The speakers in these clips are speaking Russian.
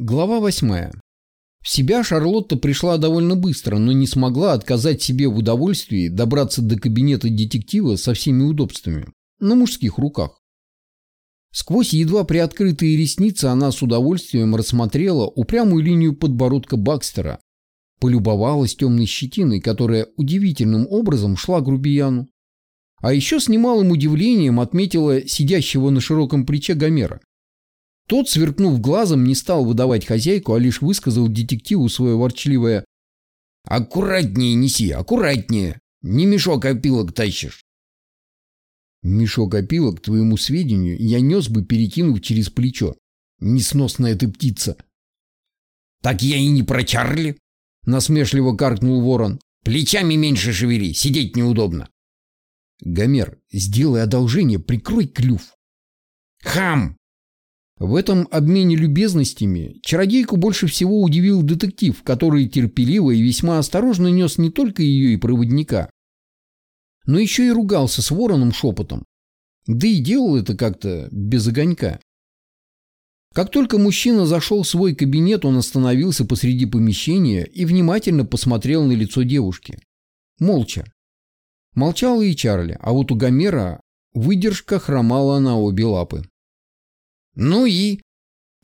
Глава восьмая. В себя Шарлотта пришла довольно быстро, но не смогла отказать себе в удовольствии добраться до кабинета детектива со всеми удобствами. На мужских руках. Сквозь едва приоткрытые ресницы она с удовольствием рассмотрела упрямую линию подбородка Бакстера, полюбовалась темной щетиной, которая удивительным образом шла грубияну. А еще с немалым удивлением отметила сидящего на широком плече Гомера. Тот, сверкнув глазом, не стал выдавать хозяйку, а лишь высказал детективу свое ворчливое «Аккуратнее неси, аккуратнее! Не мешок опилок тащишь!» Мешок опилок, к твоему сведению, я нес бы, перекинув через плечо. Несносная ты птица. «Так я и не про Чарли!» — насмешливо каркнул ворон. «Плечами меньше шевели, сидеть неудобно!» «Гомер, сделай одолжение, прикрой клюв!» «Хам!» В этом обмене любезностями чародейку больше всего удивил детектив, который терпеливо и весьма осторожно нес не только ее и проводника, но еще и ругался с вороном шепотом. Да и делал это как-то без огонька. Как только мужчина зашел в свой кабинет, он остановился посреди помещения и внимательно посмотрел на лицо девушки. Молча. Молчала и Чарли, а вот у Гомера выдержка хромала на обе лапы. «Ну и?»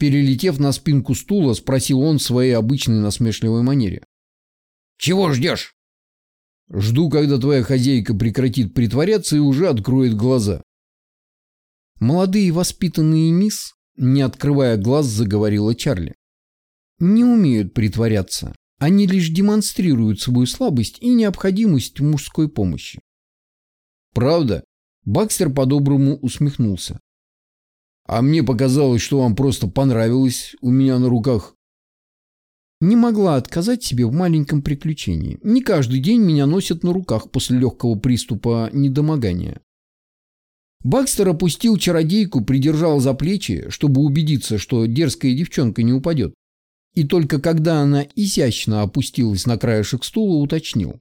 Перелетев на спинку стула, спросил он в своей обычной насмешливой манере. «Чего ждешь?» «Жду, когда твоя хозяйка прекратит притворяться и уже откроет глаза». Молодые воспитанные мисс, не открывая глаз, заговорила Чарли. Не умеют притворяться. Они лишь демонстрируют свою слабость и необходимость мужской помощи. Правда? Бакстер по-доброму усмехнулся. А мне показалось, что вам просто понравилось у меня на руках. Не могла отказать себе в маленьком приключении. Не каждый день меня носят на руках после легкого приступа недомогания. Бакстер опустил чародейку, придержал за плечи, чтобы убедиться, что дерзкая девчонка не упадет. И только когда она изящно опустилась на краешек стула, уточнил.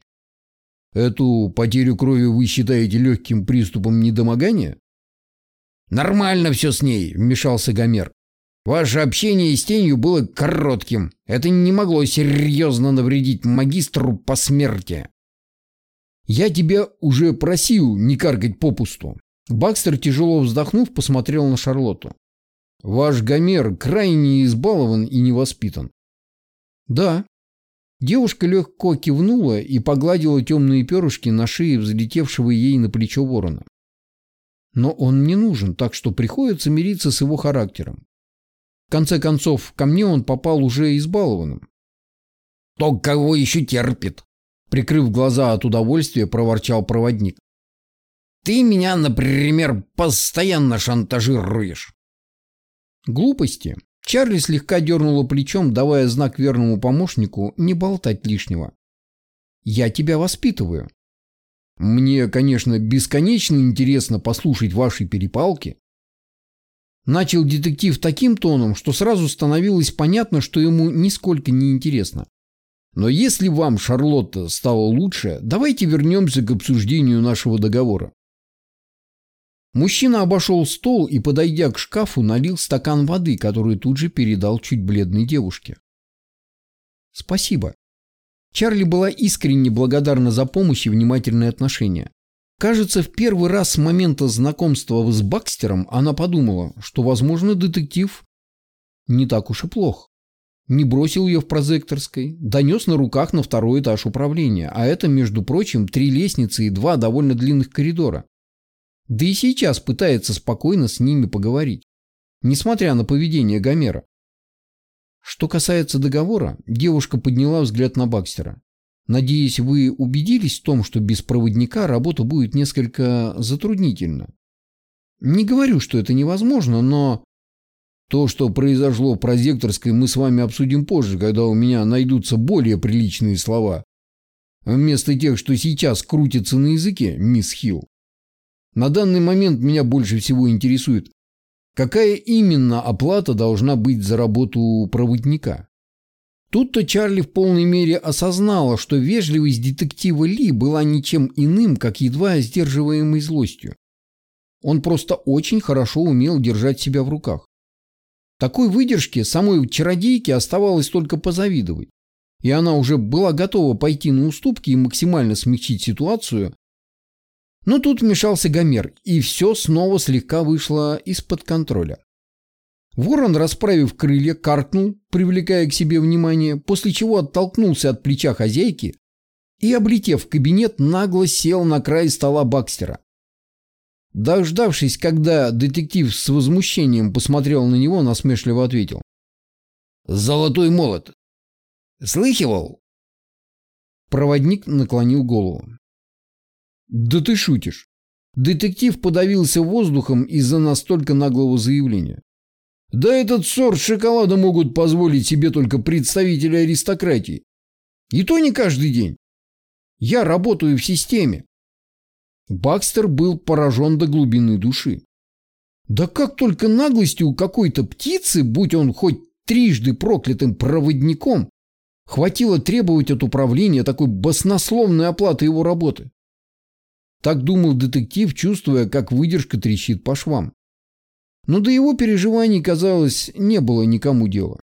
«Эту потерю крови вы считаете легким приступом недомогания?» «Нормально все с ней», — вмешался Гомер. «Ваше общение с тенью было коротким. Это не могло серьезно навредить магистру по смерти». «Я тебя уже просил не каркать попусту». Бакстер, тяжело вздохнув, посмотрел на Шарлотту. «Ваш Гомер крайне избалован и невоспитан». «Да». Девушка легко кивнула и погладила темные перышки на шее взлетевшего ей на плечо ворона. Но он не нужен, так что приходится мириться с его характером. В конце концов, ко мне он попал уже избалованным. «То кого еще терпит?» Прикрыв глаза от удовольствия, проворчал проводник. «Ты меня, например, постоянно шантажируешь». Глупости. Чарли слегка дернула плечом, давая знак верному помощнику не болтать лишнего. «Я тебя воспитываю. Мне, конечно, бесконечно интересно послушать ваши перепалки. Начал детектив таким тоном, что сразу становилось понятно, что ему нисколько не интересно. Но если вам, Шарлотта, стало лучше, давайте вернемся к обсуждению нашего договора. Мужчина обошел стол и, подойдя к шкафу, налил стакан воды, который тут же передал чуть бледной девушке. «Спасибо», Чарли была искренне благодарна за помощь и внимательное отношение. Кажется, в первый раз с момента знакомства с Бакстером она подумала, что, возможно, детектив не так уж и плох. Не бросил ее в прозекторской, донес на руках на второй этаж управления, а это, между прочим, три лестницы и два довольно длинных коридора. Да и сейчас пытается спокойно с ними поговорить, несмотря на поведение Гомера. Что касается договора, девушка подняла взгляд на Бакстера. Надеюсь, вы убедились в том, что без проводника работа будет несколько затруднительна. Не говорю, что это невозможно, но то, что произошло в прозекторской, мы с вами обсудим позже, когда у меня найдутся более приличные слова. Вместо тех, что сейчас крутятся на языке, мисс Хилл. На данный момент меня больше всего интересует, Какая именно оплата должна быть за работу проводника? Тут-то Чарли в полной мере осознала, что вежливость детектива Ли была ничем иным, как едва сдерживаемой злостью. Он просто очень хорошо умел держать себя в руках. Такой выдержке самой чародейке оставалось только позавидовать. И она уже была готова пойти на уступки и максимально смягчить ситуацию. Но тут вмешался Гомер, и все снова слегка вышло из-под контроля. Ворон, расправив крылья, каркнул, привлекая к себе внимание, после чего оттолкнулся от плеча хозяйки и, облетев кабинет, нагло сел на край стола Бакстера. Дождавшись, когда детектив с возмущением посмотрел на него, насмешливо ответил. «Золотой молот! Слыхивал?» Проводник наклонил голову. «Да ты шутишь!» Детектив подавился воздухом из-за настолько наглого заявления. Да этот сорт шоколада могут позволить себе только представители аристократии. И то не каждый день. Я работаю в системе. Бакстер был поражен до глубины души. Да как только наглости у какой-то птицы, будь он хоть трижды проклятым проводником, хватило требовать от управления такой баснословной оплаты его работы. Так думал детектив, чувствуя, как выдержка трещит по швам. Но до его переживаний, казалось, не было никому дела.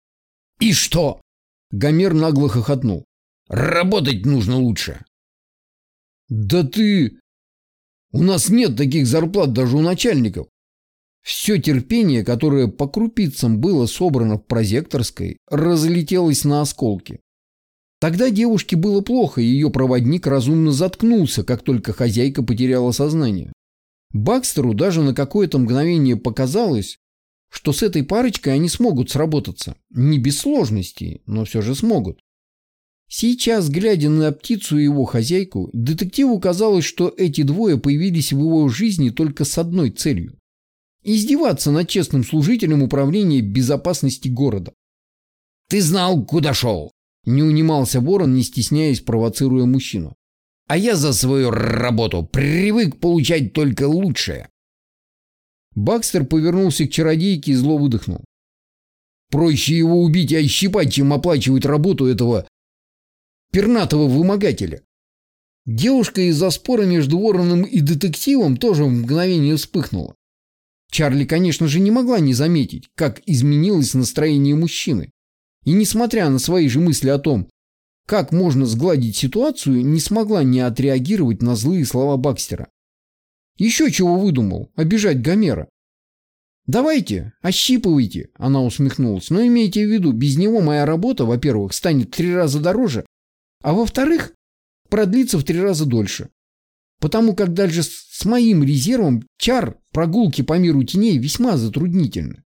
«И что?» Гомер нагло хохотнул. «Работать нужно лучше». «Да ты...» У нас нет таких зарплат даже у начальников. Все терпение, которое по крупицам было собрано в прозекторской, разлетелось на осколки. Тогда девушке было плохо, и ее проводник разумно заткнулся, как только хозяйка потеряла сознание. Бакстеру даже на какое-то мгновение показалось, что с этой парочкой они смогут сработаться. Не без сложностей, но все же смогут. Сейчас, глядя на птицу и его хозяйку, детективу казалось, что эти двое появились в его жизни только с одной целью – издеваться над честным служителем управления безопасности города. «Ты знал, куда шел!» – не унимался ворон, не стесняясь, провоцируя мужчину. «А я за свою работу привык получать только лучшее!» Бакстер повернулся к чародейке и зло выдохнул. «Проще его убить и ощипать, чем оплачивать работу этого пернатого вымогателя. Девушка из-за спора между вороном и детективом тоже в мгновение вспыхнула. Чарли, конечно же, не могла не заметить, как изменилось настроение мужчины. И несмотря на свои же мысли о том, как можно сгладить ситуацию, не смогла не отреагировать на злые слова Бакстера. Еще чего выдумал? Обижать Гомера. «Давайте, ощипывайте», – она усмехнулась. «Но имейте в виду, без него моя работа, во-первых, станет три раза дороже, а во-вторых, продлится в три раза дольше. Потому как даже с моим резервом чар прогулки по миру теней весьма затруднительны.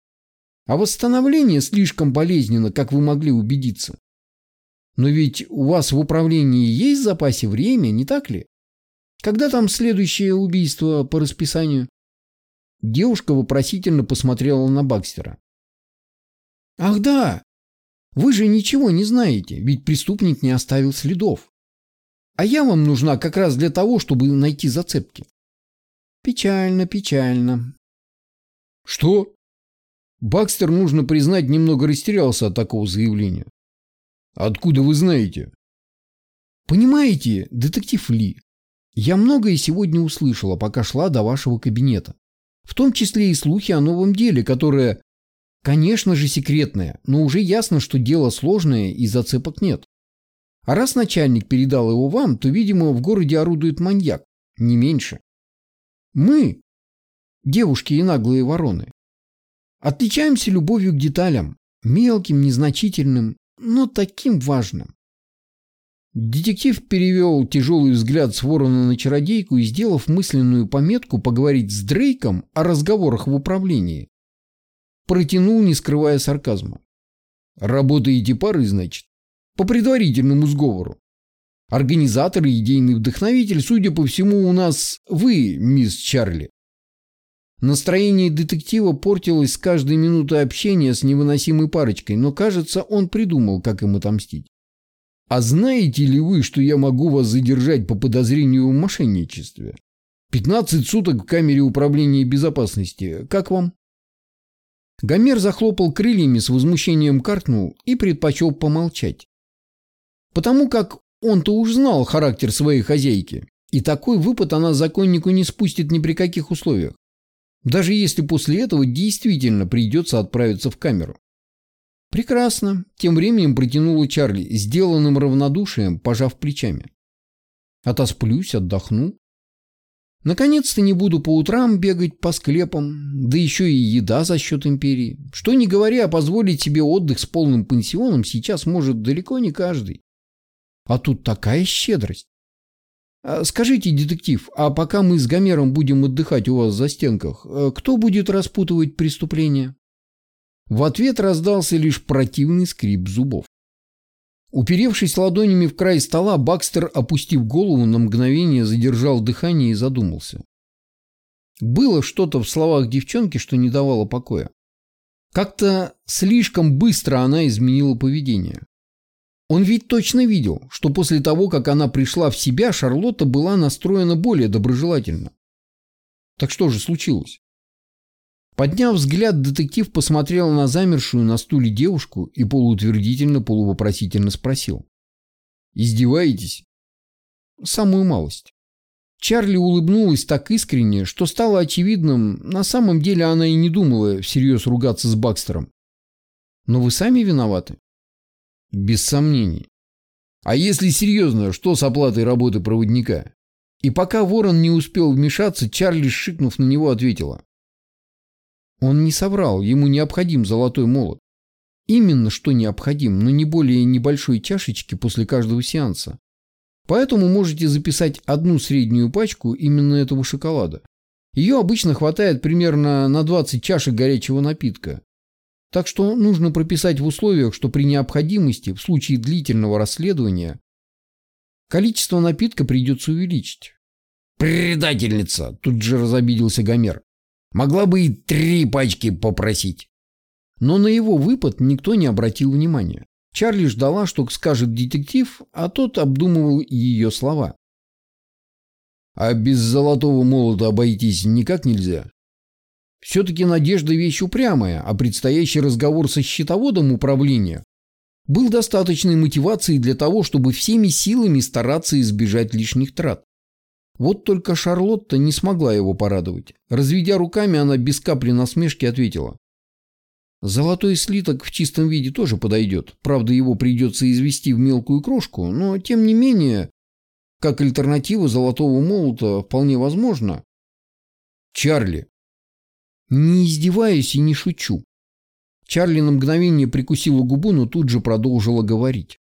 А восстановление слишком болезненно, как вы могли убедиться. Но ведь у вас в управлении есть в запасе время, не так ли? Когда там следующее убийство по расписанию? Девушка вопросительно посмотрела на Бакстера. Ах да, вы же ничего не знаете, ведь преступник не оставил следов. А я вам нужна как раз для того, чтобы найти зацепки. Печально, печально. Что? Бакстер, нужно признать, немного растерялся от такого заявления. Откуда вы знаете? Понимаете, детектив Ли, я многое сегодня услышала, пока шла до вашего кабинета. В том числе и слухи о новом деле, которое Конечно же секретное, но уже ясно, что дело сложное и зацепок нет. А раз начальник передал его вам, то, видимо, в городе орудует маньяк, не меньше. Мы, девушки и наглые вороны, отличаемся любовью к деталям, мелким, незначительным, но таким важным. Детектив перевел тяжелый взгляд с ворона на чародейку и, сделав мысленную пометку поговорить с Дрейком о разговорах в управлении, Протянул, не скрывая сарказма. Работаете парой, значит? По предварительному сговору. Организатор и идейный вдохновитель, судя по всему, у нас вы, мисс Чарли. Настроение детектива портилось с каждой минутой общения с невыносимой парочкой, но, кажется, он придумал, как им отомстить. «А знаете ли вы, что я могу вас задержать по подозрению в мошенничестве? 15 суток в камере управления безопасности. Как вам?» Гомер захлопал крыльями, с возмущением каркнул и предпочел помолчать. Потому как он-то уж знал характер своей хозяйки, и такой выпад она законнику не спустит ни при каких условиях. Даже если после этого действительно придется отправиться в камеру. Прекрасно. Тем временем протянула Чарли, сделанным равнодушием, пожав плечами. Отосплюсь, отдохну. Наконец-то не буду по утрам бегать по склепам, да еще и еда за счет империи. Что не говоря, позволить себе отдых с полным пансионом сейчас может далеко не каждый. А тут такая щедрость. А скажите, детектив, а пока мы с Гомером будем отдыхать у вас за стенках, э, кто будет распутывать преступление? В ответ раздался лишь противный скрип зубов. Уперевшись ладонями в край стола, Бакстер, опустив голову, на мгновение задержал дыхание и задумался. Было что-то в словах девчонки, что не давало покоя. Как-то слишком быстро она изменила поведение. Он ведь точно видел, что после того, как она пришла в себя, Шарлотта была настроена более доброжелательно. Так что же случилось? Подняв взгляд, детектив посмотрел на замершую на стуле девушку и полуутвердительно-полувопросительно спросил. «Издеваетесь?» «Самую малость». Чарли улыбнулась так искренне, что стало очевидным, на самом деле она и не думала всерьез ругаться с Бакстером. «Но вы сами виноваты?» «Без сомнений. А если серьезно, что с оплатой работы проводника?» И пока Ворон не успел вмешаться, Чарли, шикнув на него, ответила. Он не соврал, ему необходим золотой молот. Именно что необходим, но не более небольшой чашечки после каждого сеанса. Поэтому можете записать одну среднюю пачку именно этого шоколада. Ее обычно хватает примерно на 20 чашек горячего напитка. Так что нужно прописать в условиях, что при необходимости, в случае длительного расследования, количество напитка придется увеличить. «Предательница!» – тут же разобиделся Гомер. Могла бы и три пачки попросить. Но на его выпад никто не обратил внимания. Чарли ждала, что скажет детектив, а тот обдумывал ее слова. «А без золотого молота обойтись никак нельзя?» Все-таки надежда вещь упрямая, а предстоящий разговор со счетоводом управления был достаточной мотивацией для того, чтобы всеми силами стараться избежать лишних трат. Вот только Шарлотта не смогла его порадовать. Разведя руками, она без капли насмешки ответила. Золотой слиток в чистом виде тоже подойдет. Правда, его придется извести в мелкую крошку, но, тем не менее, как альтернатива золотого молота вполне возможно. Чарли. Не издеваюсь и не шучу. Чарли на мгновение прикусила губу, но тут же продолжила говорить.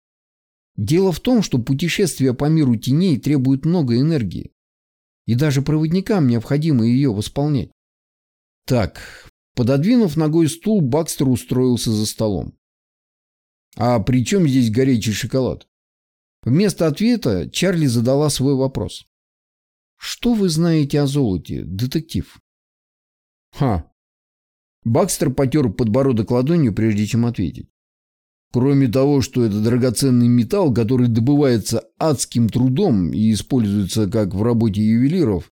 Дело в том, что путешествие по миру теней требует много энергии и даже проводникам необходимо ее восполнять. Так, пододвинув ногой стул, Бакстер устроился за столом. «А при чем здесь горячий шоколад?» Вместо ответа Чарли задала свой вопрос. «Что вы знаете о золоте, детектив?» «Ха!» Бакстер потер подбородок ладонью, прежде чем ответить. Кроме того, что это драгоценный металл, который добывается адским трудом и используется как в работе ювелиров,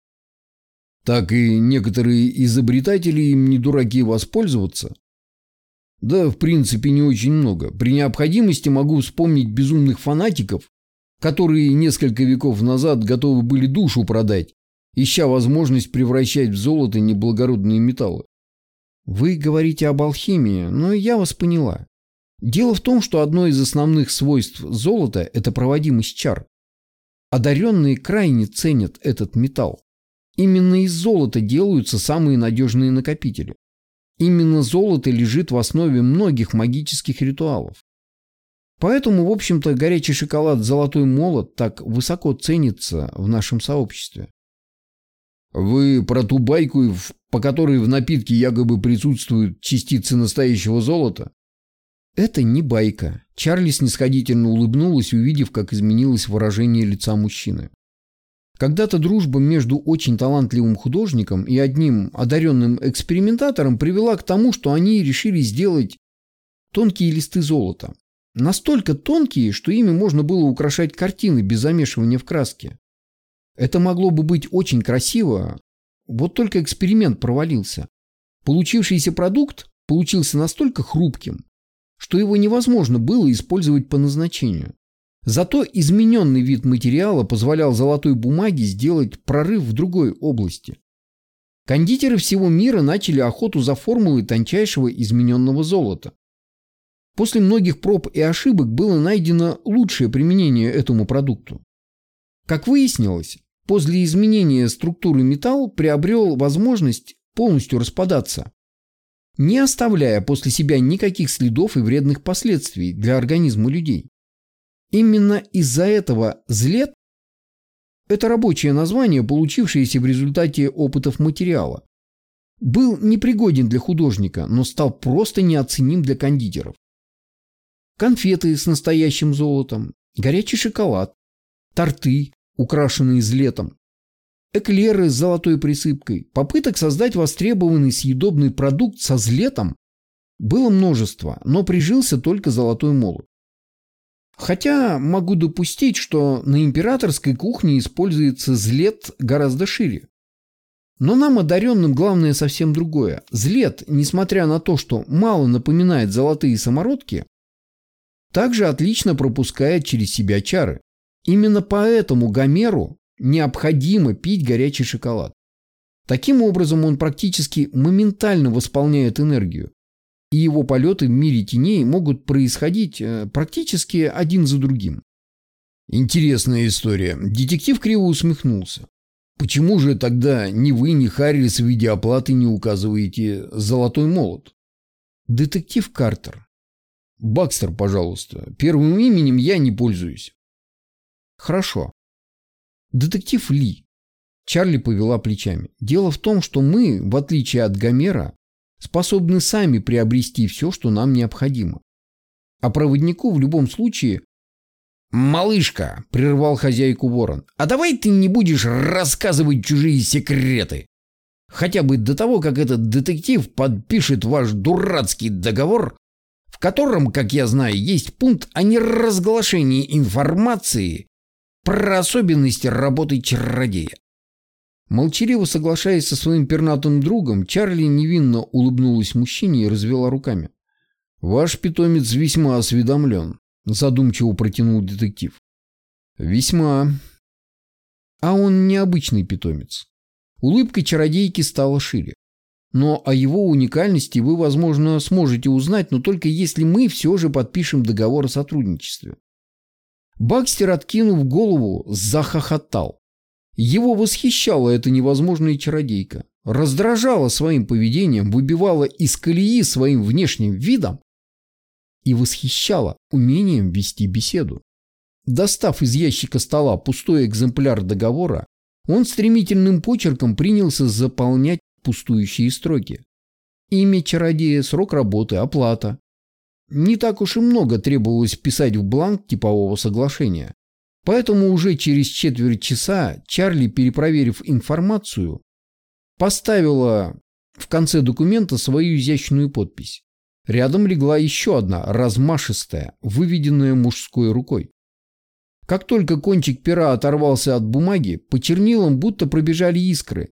так и некоторые изобретатели им не дураки воспользоваться. Да, в принципе, не очень много. При необходимости могу вспомнить безумных фанатиков, которые несколько веков назад готовы были душу продать, ища возможность превращать в золото неблагородные металлы. Вы говорите об алхимии, но я вас поняла. Дело в том, что одно из основных свойств золота – это проводимость чар. Одаренные крайне ценят этот металл. Именно из золота делаются самые надежные накопители. Именно золото лежит в основе многих магических ритуалов. Поэтому, в общем-то, горячий шоколад «Золотой молот» так высоко ценится в нашем сообществе. Вы про ту байку, по которой в напитке якобы присутствуют частицы настоящего золота? Это не байка. Чарли снисходительно улыбнулась, увидев, как изменилось выражение лица мужчины. Когда-то дружба между очень талантливым художником и одним одаренным экспериментатором привела к тому, что они решили сделать тонкие листы золота. Настолько тонкие, что ими можно было украшать картины без замешивания в краске. Это могло бы быть очень красиво, вот только эксперимент провалился. Получившийся продукт получился настолько хрупким, что его невозможно было использовать по назначению. Зато измененный вид материала позволял золотой бумаге сделать прорыв в другой области. кондитеры всего мира начали охоту за формулой тончайшего измененного золота. После многих проб и ошибок было найдено лучшее применение этому продукту. Как выяснилось, после изменения структуры металл приобрел возможность полностью распадаться, не оставляя после себя никаких следов и вредных последствий для организма людей. Именно из-за этого злет – это рабочее название, получившееся в результате опытов материала. Был непригоден для художника, но стал просто неоценим для кондитеров. Конфеты с настоящим золотом, горячий шоколад, торты, украшенные злетом, эклеры с золотой присыпкой, попыток создать востребованный съедобный продукт со злетом было множество, но прижился только золотой молот. Хотя могу допустить, что на императорской кухне используется злет гораздо шире. Но нам, одаренным, главное совсем другое. Злет, несмотря на то, что мало напоминает золотые самородки, также отлично пропускает через себя чары. Именно поэтому Гомеру необходимо пить горячий шоколад. Таким образом он практически моментально восполняет энергию, и его полеты в мире теней могут происходить э, практически один за другим. Интересная история. Детектив криво усмехнулся. Почему же тогда ни вы, ни Харрис в виде оплаты не указываете золотой молот? Детектив Картер. Бакстер, пожалуйста. Первым именем я не пользуюсь. Хорошо. Детектив Ли. Чарли повела плечами. Дело в том, что мы, в отличие от Гомера, способны сами приобрести все, что нам необходимо. А проводнику в любом случае... «Малышка!» – прервал хозяйку ворон. «А давай ты не будешь рассказывать чужие секреты. Хотя бы до того, как этот детектив подпишет ваш дурацкий договор, в котором, как я знаю, есть пункт о неразглашении информации про особенности работы чародея. Молчаливо соглашаясь со своим пернатым другом, Чарли невинно улыбнулась мужчине и развела руками. «Ваш питомец весьма осведомлен», – задумчиво протянул детектив. «Весьма. А он необычный питомец». Улыбка чародейки стала шире. Но о его уникальности вы, возможно, сможете узнать, но только если мы все же подпишем договор о сотрудничестве. Бакстер, откинув голову, захохотал. Его восхищала эта невозможная чародейка, раздражала своим поведением, выбивала из колеи своим внешним видом и восхищала умением вести беседу. Достав из ящика стола пустой экземпляр договора, он стремительным почерком принялся заполнять пустующие строки. Имя чародея, срок работы, оплата. Не так уж и много требовалось вписать в бланк типового соглашения. Поэтому уже через четверть часа Чарли, перепроверив информацию, поставила в конце документа свою изящную подпись. Рядом легла еще одна, размашистая, выведенная мужской рукой. Как только кончик пера оторвался от бумаги, по чернилам будто пробежали искры,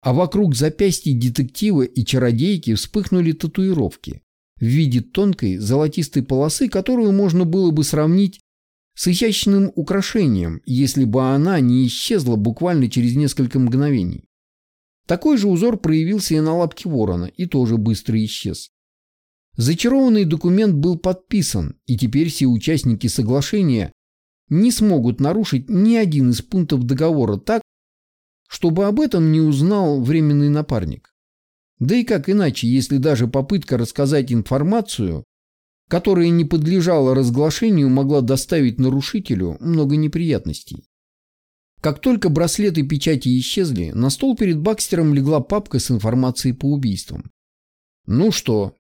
а вокруг запястья детектива и чародейки вспыхнули татуировки в виде тонкой золотистой полосы, которую можно было бы сравнить с изящным украшением, если бы она не исчезла буквально через несколько мгновений. Такой же узор проявился и на лапке ворона, и тоже быстро исчез. Зачарованный документ был подписан, и теперь все участники соглашения не смогут нарушить ни один из пунктов договора так, чтобы об этом не узнал временный напарник. Да и как иначе, если даже попытка рассказать информацию которая не подлежала разглашению, могла доставить нарушителю много неприятностей. Как только браслеты печати исчезли, на стол перед Бакстером легла папка с информацией по убийствам. «Ну что,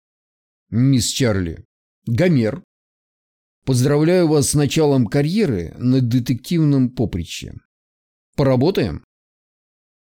мисс Чарли, Гомер, поздравляю вас с началом карьеры на детективном поприще. Поработаем?»